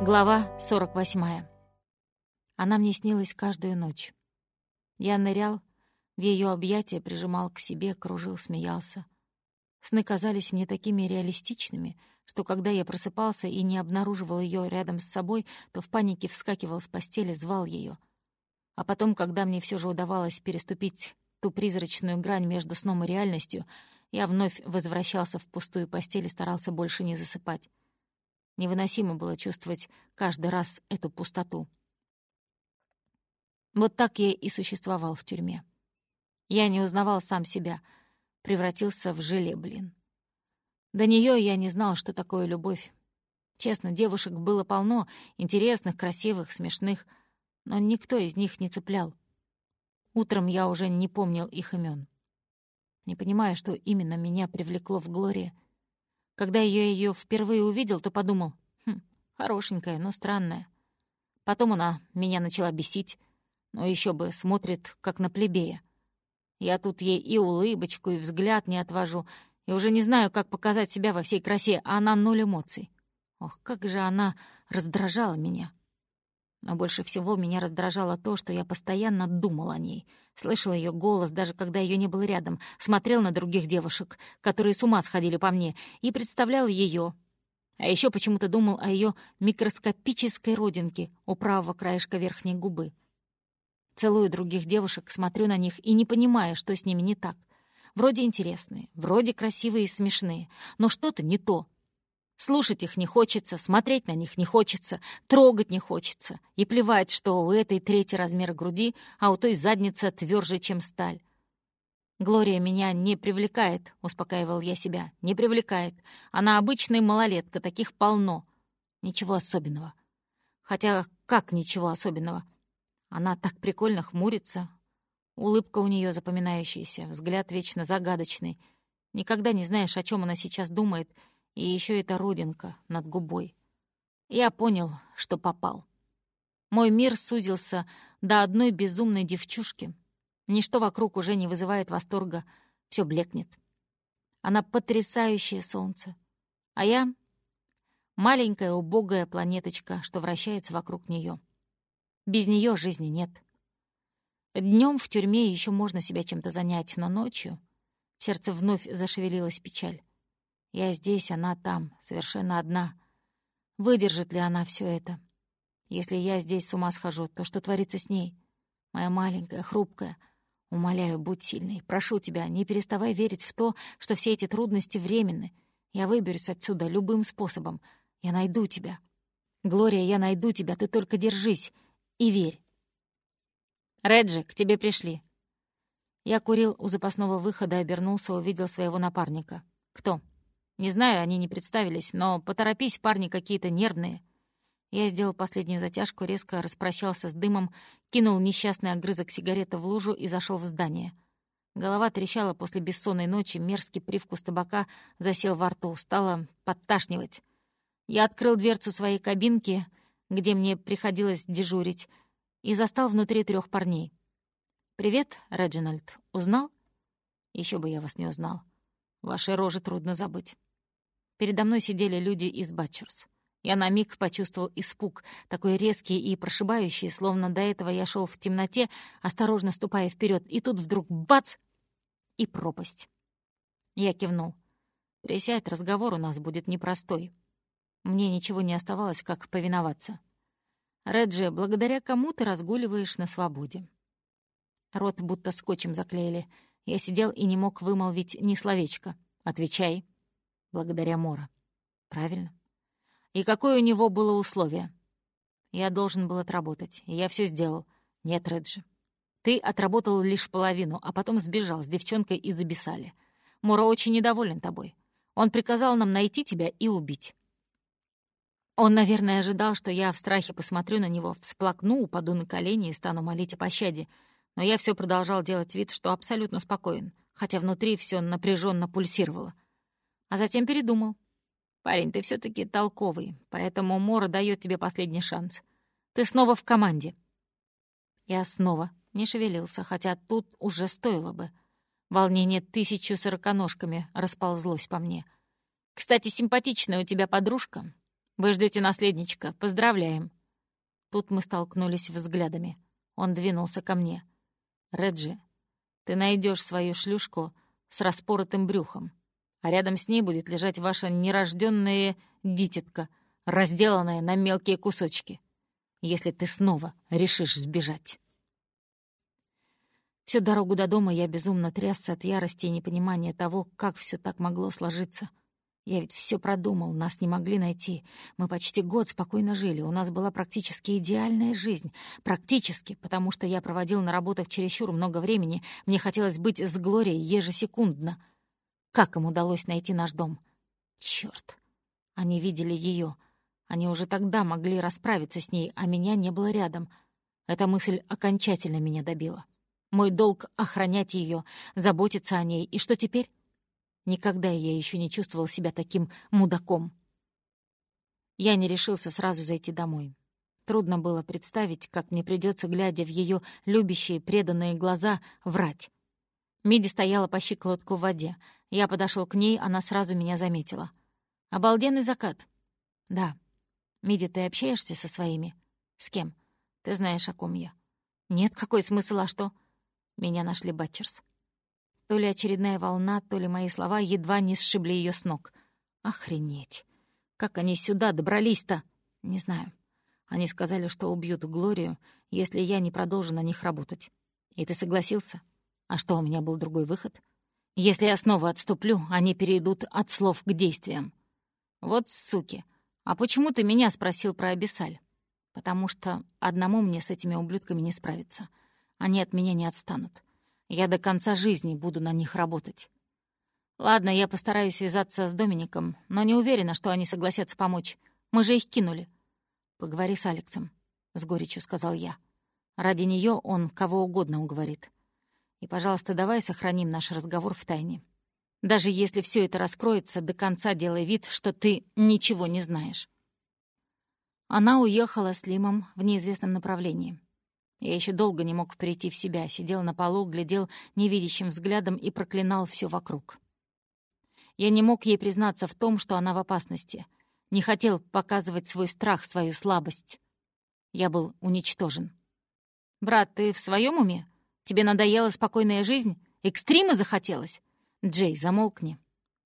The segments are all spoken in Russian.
Глава 48. Она мне снилась каждую ночь. Я нырял в ее объятия, прижимал к себе, кружил, смеялся. Сны казались мне такими реалистичными, что когда я просыпался и не обнаруживал ее рядом с собой, то в панике вскакивал с постели, звал ее. А потом, когда мне все же удавалось переступить ту призрачную грань между сном и реальностью, я вновь возвращался в пустую постель и старался больше не засыпать. Невыносимо было чувствовать каждый раз эту пустоту. Вот так я и существовал в тюрьме. Я не узнавал сам себя, превратился в желе, блин. До нее я не знал, что такое любовь. Честно, девушек было полно, интересных, красивых, смешных, но никто из них не цеплял. Утром я уже не помнил их имен. Не понимая, что именно меня привлекло в Глории — когда я ее впервые увидел, то подумал, хм, хорошенькая, но странная. Потом она меня начала бесить, но еще бы смотрит, как на плебея. Я тут ей и улыбочку, и взгляд не отвожу, и уже не знаю, как показать себя во всей красе, а она ноль эмоций. Ох, как же она раздражала меня. Но больше всего меня раздражало то, что я постоянно думал о ней, слышал ее голос, даже когда ее не было рядом, смотрел на других девушек, которые с ума сходили по мне, и представлял ее. А еще почему-то думал о ее микроскопической родинке у правого краешка верхней губы. Целую других девушек, смотрю на них и не понимаю, что с ними не так. Вроде интересные, вроде красивые и смешные, но что-то не то — Слушать их не хочется, смотреть на них не хочется, трогать не хочется. И плевать, что у этой третий размер груди, а у той задница тверже, чем сталь. «Глория меня не привлекает», — успокаивал я себя. «Не привлекает. Она обычная малолетка, таких полно. Ничего особенного. Хотя как ничего особенного? Она так прикольно хмурится. Улыбка у нее запоминающаяся, взгляд вечно загадочный. Никогда не знаешь, о чем она сейчас думает — и еще эта родинка над губой. Я понял, что попал. Мой мир сузился до одной безумной девчушки. Ничто вокруг уже не вызывает восторга, все блекнет. Она потрясающее солнце, а я — маленькая убогая планеточка, что вращается вокруг нее. Без нее жизни нет. Днем в тюрьме еще можно себя чем-то занять, но ночью в сердце вновь зашевелилась печаль. Я здесь, она там, совершенно одна. Выдержит ли она все это? Если я здесь с ума схожу, то что творится с ней? Моя маленькая, хрупкая. Умоляю, будь сильной. Прошу тебя, не переставай верить в то, что все эти трудности временны. Я выберусь отсюда любым способом. Я найду тебя. Глория, я найду тебя, ты только держись и верь. Реджи, к тебе пришли. Я курил у запасного выхода, обернулся, увидел своего напарника. Кто? Не знаю, они не представились, но поторопись, парни какие-то нервные. Я сделал последнюю затяжку, резко распрощался с дымом, кинул несчастный огрызок сигареты в лужу и зашел в здание. Голова трещала после бессонной ночи, мерзкий привкус табака засел во рту, стало подташнивать. Я открыл дверцу своей кабинки, где мне приходилось дежурить, и застал внутри трех парней. «Привет, Реджинальд. Узнал?» Еще бы я вас не узнал. Ваши рожи трудно забыть». Передо мной сидели люди из Батчерс. Я на миг почувствовал испуг, такой резкий и прошибающий, словно до этого я шел в темноте, осторожно ступая вперед, и тут вдруг бац! И пропасть. Я кивнул. «Присядь, разговор у нас будет непростой». Мне ничего не оставалось, как повиноваться. «Реджи, благодаря кому ты разгуливаешь на свободе?» Рот будто скотчем заклеили. Я сидел и не мог вымолвить ни словечка. «Отвечай» благодаря Мора. Правильно? И какое у него было условие? Я должен был отработать, и я все сделал. Нет, Реджи. Ты отработал лишь половину, а потом сбежал с девчонкой из Абиссали. Мора очень недоволен тобой. Он приказал нам найти тебя и убить. Он, наверное, ожидал, что я в страхе посмотрю на него, всплакну, упаду на колени и стану молить о пощаде. Но я все продолжал делать вид, что абсолютно спокоен, хотя внутри все напряженно пульсировало а затем передумал. «Парень, ты все таки толковый, поэтому Мора дает тебе последний шанс. Ты снова в команде». Я снова не шевелился, хотя тут уже стоило бы. Волнение тысячу сороконожками расползлось по мне. «Кстати, симпатичная у тебя подружка. Вы ждете наследничка. Поздравляем». Тут мы столкнулись взглядами. Он двинулся ко мне. «Реджи, ты найдешь свою шлюшку с распоротым брюхом, а рядом с ней будет лежать ваша нерожденная дитятка, разделанная на мелкие кусочки, если ты снова решишь сбежать». Всю дорогу до дома я безумно трясся от ярости и непонимания того, как все так могло сложиться. Я ведь все продумал, нас не могли найти. Мы почти год спокойно жили, у нас была практически идеальная жизнь. Практически, потому что я проводил на работах чересчур много времени, мне хотелось быть с Глорией ежесекундно. Как им удалось найти наш дом? Чёрт! Они видели ее. Они уже тогда могли расправиться с ней, а меня не было рядом. Эта мысль окончательно меня добила. Мой долг — охранять ее, заботиться о ней. И что теперь? Никогда я еще не чувствовал себя таким мудаком. Я не решился сразу зайти домой. Трудно было представить, как мне придется, глядя в ее любящие, преданные глаза, врать. Миди стояла по щиколотку в воде. Я подошел к ней, она сразу меня заметила. «Обалденный закат». «Да». «Миди, ты общаешься со своими?» «С кем?» «Ты знаешь, о ком я». «Нет, какой смысл, а что?» Меня нашли Батчерс. То ли очередная волна, то ли мои слова едва не сшибли ее с ног. Охренеть! Как они сюда добрались-то? Не знаю. Они сказали, что убьют Глорию, если я не продолжу на них работать. И ты согласился? А что, у меня был другой выход? Если я снова отступлю, они перейдут от слов к действиям. Вот суки. А почему ты меня спросил про Абиссаль? Потому что одному мне с этими ублюдками не справиться. Они от меня не отстанут. Я до конца жизни буду на них работать. Ладно, я постараюсь связаться с Домиником, но не уверена, что они согласятся помочь. Мы же их кинули. Поговори с Алексом, — с горечью сказал я. Ради нее он кого угодно уговорит. И, пожалуйста, давай сохраним наш разговор в тайне. Даже если все это раскроется, до конца делай вид, что ты ничего не знаешь. Она уехала с Лимом в неизвестном направлении. Я еще долго не мог прийти в себя, сидел на полу, глядел невидящим взглядом и проклинал все вокруг. Я не мог ей признаться в том, что она в опасности. Не хотел показывать свой страх, свою слабость. Я был уничтожен. «Брат, ты в своем уме? Тебе надоела спокойная жизнь? Экстрима захотелось?» «Джей, замолкни».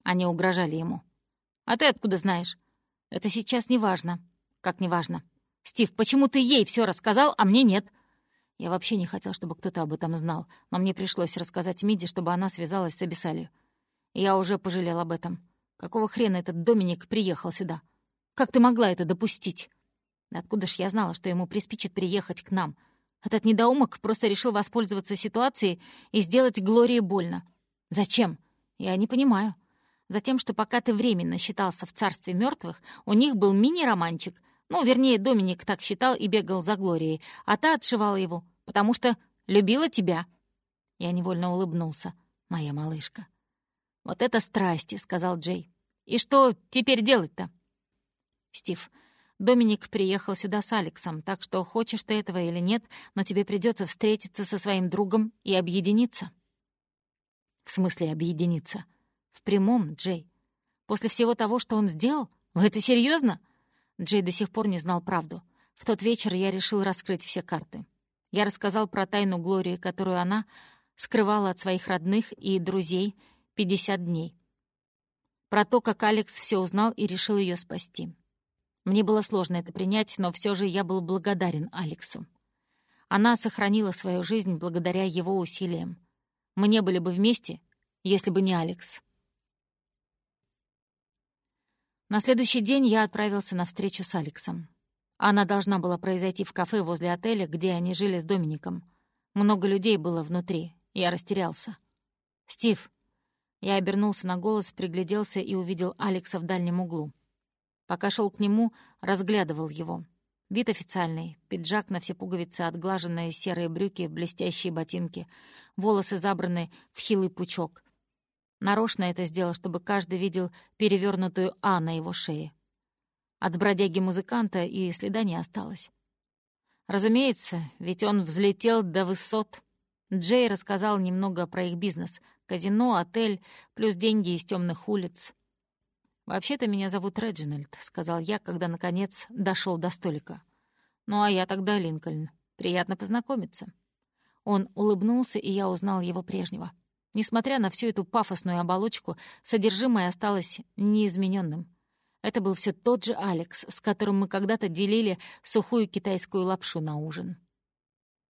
Они угрожали ему. «А ты откуда знаешь?» «Это сейчас не важно». «Как не важно?» «Стив, почему ты ей все рассказал, а мне нет?» Я вообще не хотел, чтобы кто-то об этом знал, но мне пришлось рассказать Миди, чтобы она связалась с Абиссалью. Я уже пожалел об этом. Какого хрена этот Доминик приехал сюда? Как ты могла это допустить? Откуда ж я знала, что ему приспичит приехать к нам? Этот недоумок просто решил воспользоваться ситуацией и сделать Глории больно. Зачем? Я не понимаю. Затем, что пока ты временно считался в царстве мертвых, у них был мини-романчик. Ну, вернее, Доминик так считал и бегал за Глорией, а та отшивала его потому что любила тебя». Я невольно улыбнулся. «Моя малышка». «Вот это страсти», — сказал Джей. «И что теперь делать-то?» «Стив, Доминик приехал сюда с Алексом, так что хочешь ты этого или нет, но тебе придется встретиться со своим другом и объединиться». «В смысле объединиться?» «В прямом, Джей. После всего того, что он сделал? Вы это серьезно? Джей до сих пор не знал правду. В тот вечер я решил раскрыть все карты. Я рассказал про тайну Глории, которую она скрывала от своих родных и друзей 50 дней. Про то, как Алекс все узнал и решил ее спасти. Мне было сложно это принять, но все же я был благодарен Алексу. Она сохранила свою жизнь благодаря его усилиям. Мы не были бы вместе, если бы не Алекс. На следующий день я отправился на встречу с Алексом. Она должна была произойти в кафе возле отеля, где они жили с Домиником. Много людей было внутри. Я растерялся. «Стив!» Я обернулся на голос, пригляделся и увидел Алекса в дальнем углу. Пока шел к нему, разглядывал его. Вид официальный, пиджак на все пуговицы, отглаженные серые брюки, блестящие ботинки, волосы забраны в хилый пучок. Нарочно это сделал, чтобы каждый видел перевернутую «А» на его шее. От бродяги-музыканта и следа не осталось. Разумеется, ведь он взлетел до высот. Джей рассказал немного про их бизнес. Казино, отель, плюс деньги из темных улиц. «Вообще-то меня зовут Реджинальд», — сказал я, когда, наконец, дошел до столика. «Ну а я тогда Линкольн. Приятно познакомиться». Он улыбнулся, и я узнал его прежнего. Несмотря на всю эту пафосную оболочку, содержимое осталось неизмененным. Это был все тот же Алекс, с которым мы когда-то делили сухую китайскую лапшу на ужин.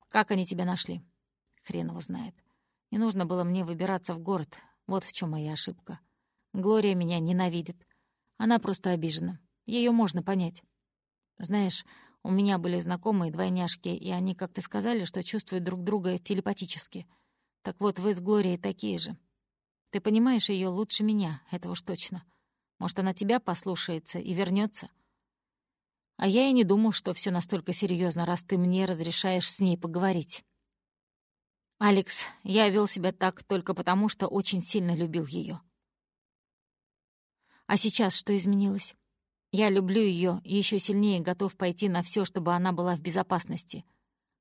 «Как они тебя нашли?» Хрен его знает. Не нужно было мне выбираться в город. Вот в чем моя ошибка. Глория меня ненавидит. Она просто обижена. Ее можно понять. Знаешь, у меня были знакомые двойняшки, и они как-то сказали, что чувствуют друг друга телепатически. Так вот, вы с Глорией такие же. Ты понимаешь ее лучше меня, это уж точно. Может, она тебя послушается и вернется. А я и не думал, что все настолько серьезно, раз ты мне разрешаешь с ней поговорить. Алекс, я вел себя так только потому, что очень сильно любил ее. А сейчас что изменилось? Я люблю ее и еще сильнее готов пойти на все, чтобы она была в безопасности.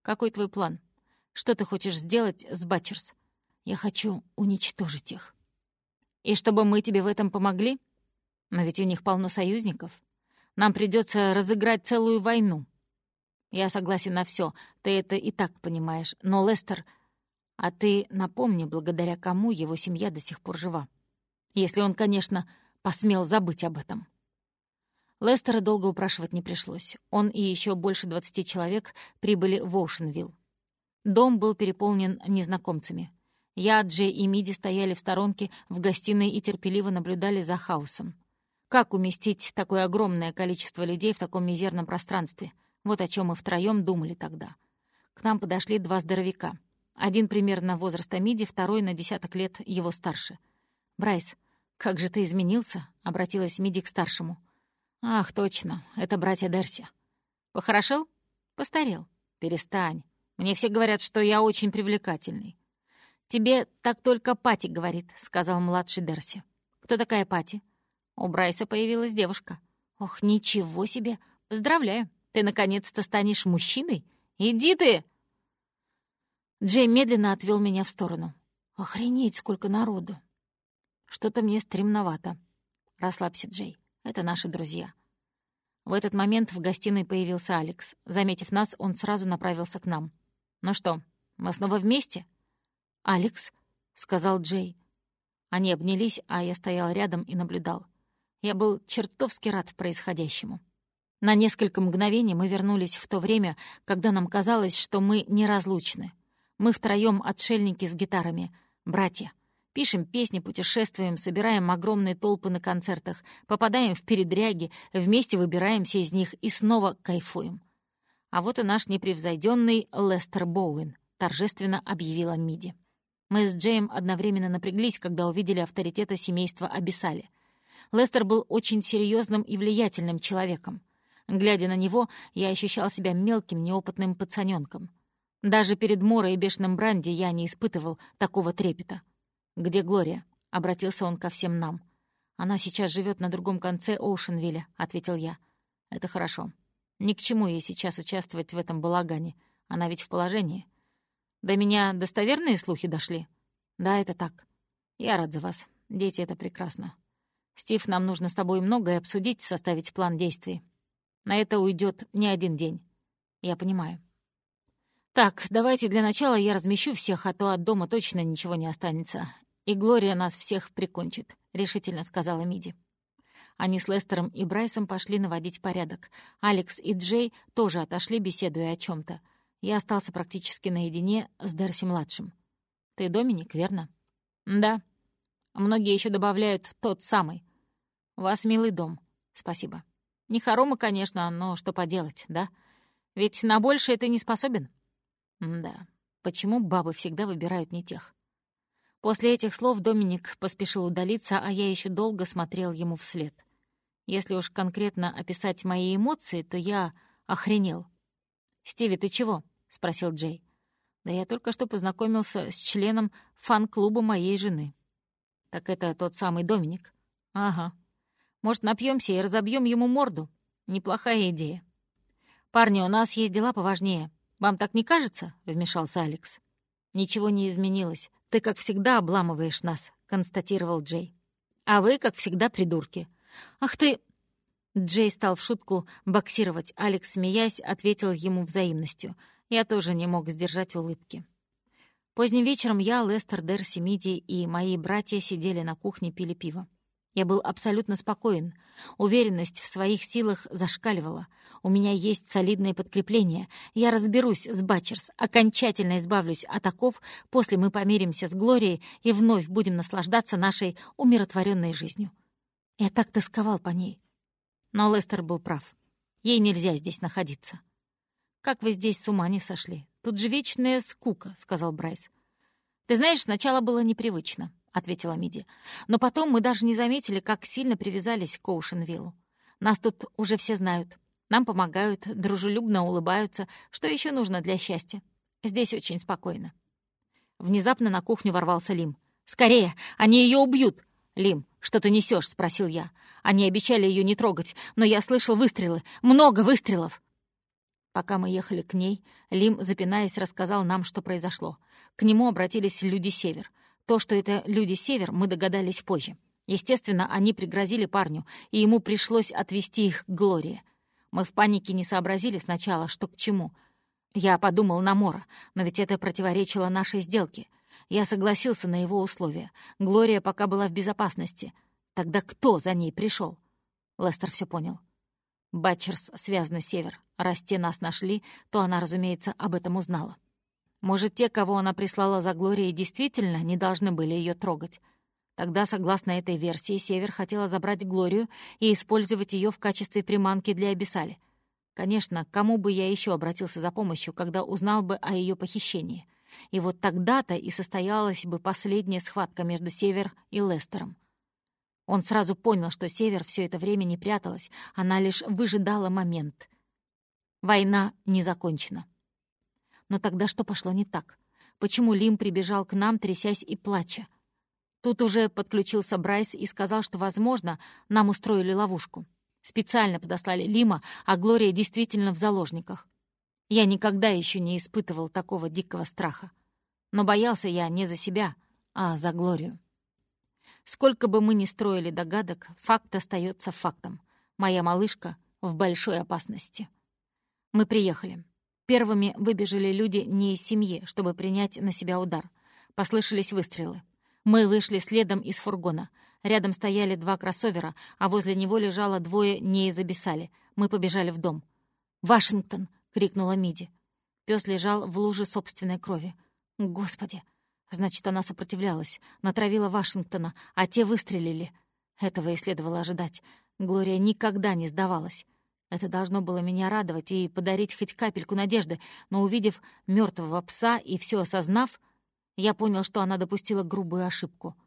Какой твой план? Что ты хочешь сделать с Батчерс? Я хочу уничтожить их. И чтобы мы тебе в этом помогли? Но ведь у них полно союзников. Нам придется разыграть целую войну. Я согласен на все, ты это и так понимаешь. Но, Лестер, а ты напомни, благодаря кому его семья до сих пор жива. Если он, конечно, посмел забыть об этом. Лестера долго упрашивать не пришлось. Он и еще больше двадцати человек прибыли в Оушенвилл. Дом был переполнен незнакомцами. Я, Джей и Миди стояли в сторонке в гостиной и терпеливо наблюдали за хаосом. Как уместить такое огромное количество людей в таком мизерном пространстве? Вот о чем мы втроем думали тогда. К нам подошли два здоровяка. Один примерно возраста Миди, второй на десяток лет его старше. «Брайс, как же ты изменился?» — обратилась Миди к старшему. «Ах, точно, это братья Дерси». «Похорошел?» «Постарел». «Перестань. Мне все говорят, что я очень привлекательный». «Тебе так только Пати говорит», — сказал младший Дерси. «Кто такая Пати?» У Брайса появилась девушка. «Ох, ничего себе! Поздравляю! Ты наконец-то станешь мужчиной? Иди ты!» Джей медленно отвел меня в сторону. «Охренеть, сколько народу!» «Что-то мне стремновато». «Расслабься, Джей. Это наши друзья». В этот момент в гостиной появился Алекс. Заметив нас, он сразу направился к нам. «Ну что, мы снова вместе?» «Алекс», — сказал Джей. Они обнялись, а я стоял рядом и наблюдал. Я был чертовски рад происходящему. На несколько мгновений мы вернулись в то время, когда нам казалось, что мы неразлучны. Мы втроем отшельники с гитарами, братья. Пишем песни, путешествуем, собираем огромные толпы на концертах, попадаем в передряги, вместе выбираемся из них и снова кайфуем. А вот и наш непревзойденный Лестер Боуэн, торжественно объявила Миди. Мы с Джейм одновременно напряглись, когда увидели авторитета семейства Абисали. Лестер был очень серьезным и влиятельным человеком. Глядя на него, я ощущал себя мелким, неопытным пацаненком. Даже перед Морой и Бешеным Бранди я не испытывал такого трепета. «Где Глория?» — обратился он ко всем нам. «Она сейчас живет на другом конце Оушенвилля», — ответил я. «Это хорошо. Ни к чему ей сейчас участвовать в этом балагане. Она ведь в положении. До меня достоверные слухи дошли?» «Да, это так. Я рад за вас. Дети — это прекрасно. Стив, нам нужно с тобой многое обсудить, составить план действий. На это уйдет не один день. Я понимаю». «Так, давайте для начала я размещу всех, а то от дома точно ничего не останется. И Глория нас всех прикончит», — решительно сказала Миди. Они с Лестером и Брайсом пошли наводить порядок. Алекс и Джей тоже отошли, беседуя о чем то Я остался практически наедине с Дарси-младшим. «Ты Доминик, верно?» «Да». Многие еще добавляют «тот самый». «У вас милый дом. Спасибо. Не хоромы, конечно, но что поделать, да? Ведь на большее ты не способен?» Да, почему бабы всегда выбирают не тех? После этих слов Доминик поспешил удалиться, а я еще долго смотрел ему вслед. Если уж конкретно описать мои эмоции, то я охренел. «Стиви, ты чего?» — спросил Джей. «Да я только что познакомился с членом фан-клуба моей жены». «Так это тот самый Доминик?» «Ага. Может, напьемся и разобьем ему морду? Неплохая идея. Парни, у нас есть дела поважнее. «Вам так не кажется?» — вмешался Алекс. «Ничего не изменилось. Ты, как всегда, обламываешь нас», — констатировал Джей. «А вы, как всегда, придурки. «Ах ты...» Джей стал в шутку боксировать. Алекс, смеясь, ответил ему взаимностью. Я тоже не мог сдержать улыбки. Поздним вечером я, Лестер, Дерси, Миди и мои братья сидели на кухне, пили пиво. Я был абсолютно спокоен. Уверенность в своих силах зашкаливала. У меня есть солидное подкрепление. Я разберусь с Батчерс, окончательно избавлюсь от оков, после мы помиримся с Глорией и вновь будем наслаждаться нашей умиротворенной жизнью. Я так тосковал по ней. Но Лестер был прав. Ей нельзя здесь находиться. «Как вы здесь с ума не сошли? Тут же вечная скука», — сказал Брайс. «Ты знаешь, сначала было непривычно. — ответила Миди. «Но потом мы даже не заметили, как сильно привязались к Оушенвиллу. Нас тут уже все знают. Нам помогают, дружелюбно улыбаются. Что еще нужно для счастья? Здесь очень спокойно». Внезапно на кухню ворвался Лим. «Скорее! Они ее убьют!» «Лим, что ты несешь? спросил я. Они обещали ее не трогать, но я слышал выстрелы. Много выстрелов!» Пока мы ехали к ней, Лим, запинаясь, рассказал нам, что произошло. К нему обратились люди Север. То, что это люди Север, мы догадались позже. Естественно, они пригрозили парню, и ему пришлось отвезти их к Глории. Мы в панике не сообразили сначала, что к чему. Я подумал на Мора, но ведь это противоречило нашей сделке. Я согласился на его условия. Глория пока была в безопасности. Тогда кто за ней пришел? Лестер все понял. Батчерс связаны Север. Раз те нас нашли, то она, разумеется, об этом узнала. Может, те, кого она прислала за Глорией, действительно не должны были ее трогать? Тогда, согласно этой версии, Север хотела забрать Глорию и использовать ее в качестве приманки для Абиссали. Конечно, кому бы я еще обратился за помощью, когда узнал бы о ее похищении? И вот тогда-то и состоялась бы последняя схватка между Север и Лестером. Он сразу понял, что Север все это время не пряталась, она лишь выжидала момент. Война не закончена. Но тогда что пошло не так? Почему Лим прибежал к нам, трясясь и плача? Тут уже подключился Брайс и сказал, что, возможно, нам устроили ловушку. Специально подослали Лима, а Глория действительно в заложниках. Я никогда еще не испытывал такого дикого страха. Но боялся я не за себя, а за Глорию. Сколько бы мы ни строили догадок, факт остается фактом. Моя малышка в большой опасности. Мы приехали. Первыми выбежали люди не из семьи, чтобы принять на себя удар. Послышались выстрелы. Мы вышли следом из фургона. Рядом стояли два кроссовера, а возле него лежало двое не из Абиссали. Мы побежали в дом. «Вашингтон!» — крикнула Миди. Пес лежал в луже собственной крови. «Господи!» Значит, она сопротивлялась, натравила Вашингтона, а те выстрелили. Этого и следовало ожидать. Глория никогда не сдавалась. Это должно было меня радовать и подарить хоть капельку надежды, но увидев мертвого пса и все осознав, я понял, что она допустила грубую ошибку.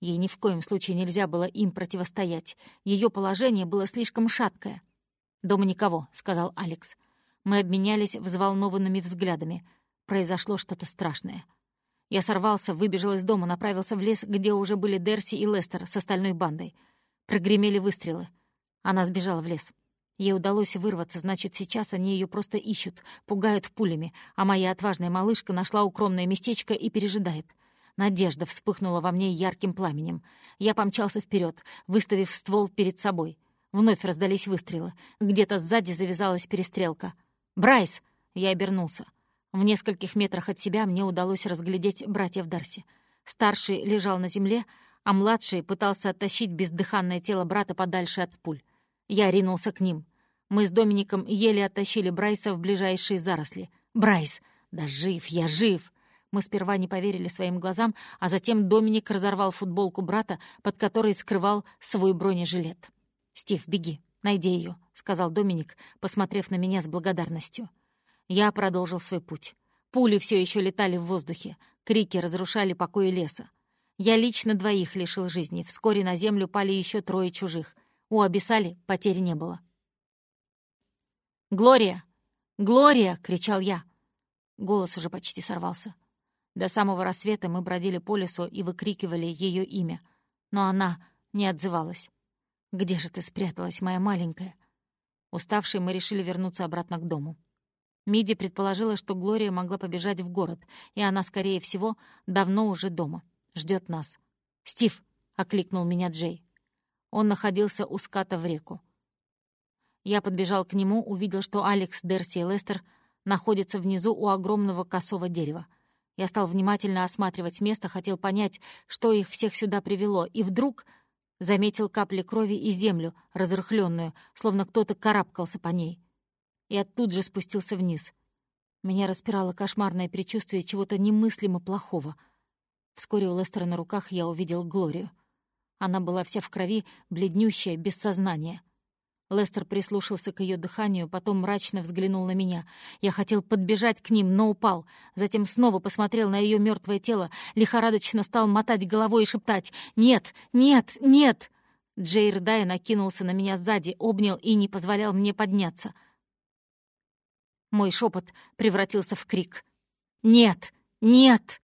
Ей ни в коем случае нельзя было им противостоять. Ее положение было слишком шаткое. «Дома никого», — сказал Алекс. Мы обменялись взволнованными взглядами. Произошло что-то страшное. Я сорвался, выбежал из дома, направился в лес, где уже были Дерси и Лестер с остальной бандой. Прогремели выстрелы. Она сбежала в лес. Ей удалось вырваться, значит, сейчас они ее просто ищут, пугают пулями, а моя отважная малышка нашла укромное местечко и пережидает. Надежда вспыхнула во мне ярким пламенем. Я помчался вперед, выставив ствол перед собой. Вновь раздались выстрелы. Где-то сзади завязалась перестрелка. «Брайс!» — я обернулся. В нескольких метрах от себя мне удалось разглядеть братьев Дарси. Старший лежал на земле, а младший пытался оттащить бездыханное тело брата подальше от пуль. Я ринулся к ним. Мы с Домиником еле оттащили Брайса в ближайшие заросли. «Брайс! Да жив, я жив!» Мы сперва не поверили своим глазам, а затем Доминик разорвал футболку брата, под которой скрывал свой бронежилет. «Стив, беги, найди ее, сказал Доминик, посмотрев на меня с благодарностью. Я продолжил свой путь. Пули все еще летали в воздухе, крики разрушали покои леса. Я лично двоих лишил жизни, вскоре на землю пали еще трое чужих. У Абисали потерь не было. «Глория! Глория!» — кричал я. Голос уже почти сорвался. До самого рассвета мы бродили по лесу и выкрикивали ее имя, но она не отзывалась. «Где же ты спряталась, моя маленькая?» Уставшие мы решили вернуться обратно к дому. Миди предположила, что Глория могла побежать в город, и она, скорее всего, давно уже дома. ждет нас. «Стив!» — окликнул меня Джей. Он находился у ската в реку. Я подбежал к нему, увидел, что Алекс, Дерси и Лестер находятся внизу у огромного косого дерева. Я стал внимательно осматривать место, хотел понять, что их всех сюда привело, и вдруг заметил капли крови и землю, разрыхленную, словно кто-то карабкался по ней. Я тут же спустился вниз. Меня распирало кошмарное предчувствие чего-то немыслимо плохого. Вскоре у Лестера на руках я увидел Глорию. Она была вся в крови, бледнющая, без сознания. Лестер прислушался к ее дыханию, потом мрачно взглянул на меня. Я хотел подбежать к ним, но упал. Затем снова посмотрел на ее мертвое тело, лихорадочно стал мотать головой и шептать «Нет! Нет! Нет!» Джейр Дай накинулся на меня сзади, обнял и не позволял мне подняться. Мой шепот превратился в крик. «Нет! Нет!»